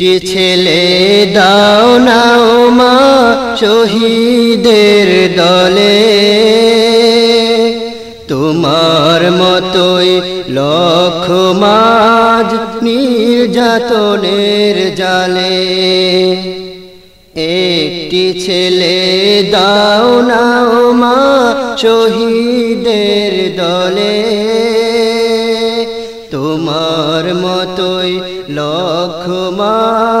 একটি ছেলে দাও নাও মা শহীদের দলে। তোমার মতোই লক্ষ মাঝ নির্যাতনের জালে। একটি ছেলে দাও নাও মা শহীদের দলে। তোমার মতোই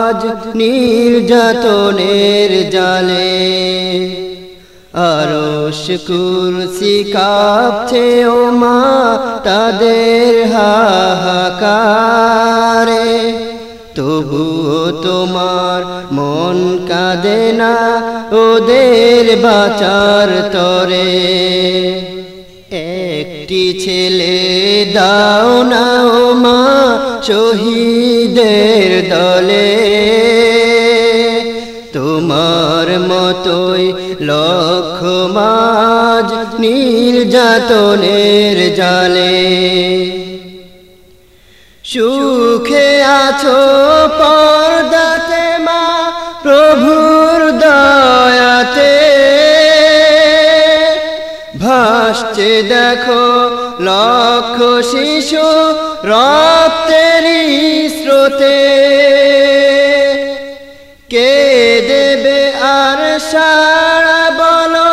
মাঝ নির্যাতনের জালে। আরশ কুরসি কাঁপছে ও মা তাদের হাহাকারে। তবুও তোমার মন কাঁদে না, ওদের বাচার তরে। একটি ছেলে, দাও না ও মা, শহীদের দলে। তোমার মতোই লক্ষ মাঝ নির্যাতনের জালে। সুখে আছো পর্দাতে দেখো লক্ষ শিশু রক্তেরই স্রোতে। কে দেবে আর সারা বলো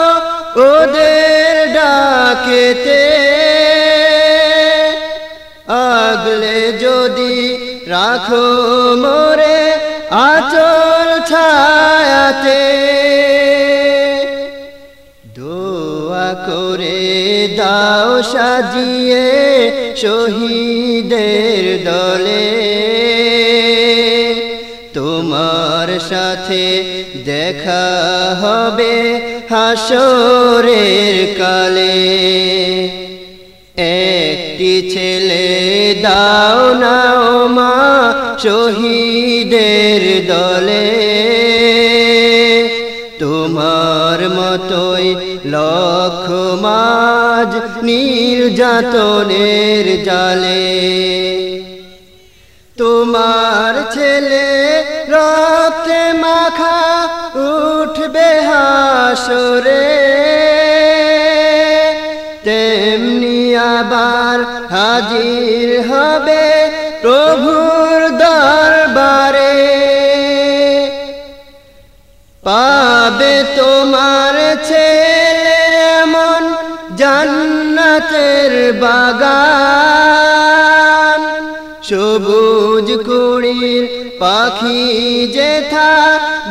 ওদের ডাকেতে। আগলে যদি রাখো মোরে আচল ছায়াতে। দোয়া করে সাজিয়ে শহীদের দলে। তোমার সাথে দেখা হবে হাসরের কালে। একটি ছেলে দাও নাও মা শহীদের দলে। তোমার মতোই লক্ষ মাঝ নির্যাতনের জালে। তোমার ছেলে রক্তে মাখা উঠবে হাসরে। তেমনি আবার হাজির হবে জান্নাতের বাগান। সবুজ কুড়ির পাখি যেথা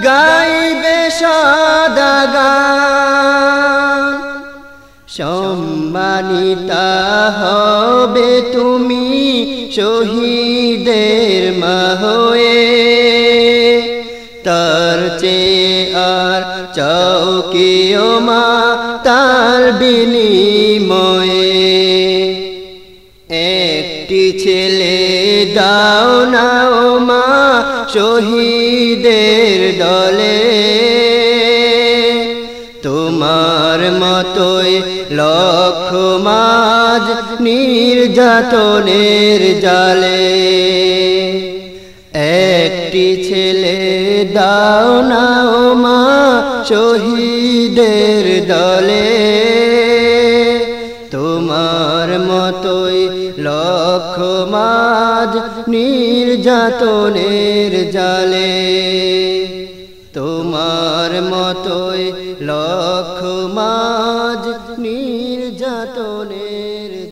গাইবে সদাগান। সম্মানিতা হবে তুমি শহীদের মহয়ে। তার চেয়ে আর চৌকিও মা? তার বিনিময়ে একটি ছেলে দাও নাও মা শহীদের দলে। তোমার মতোই লক্ষ মাঝ নির্যাতনের জালে। দাও নাও মা শহীদের দলে। তোমার মতোই লক্ষ মাঝ নির্যাতনের জালে। তোমার মতোই লক্ষ মাঝ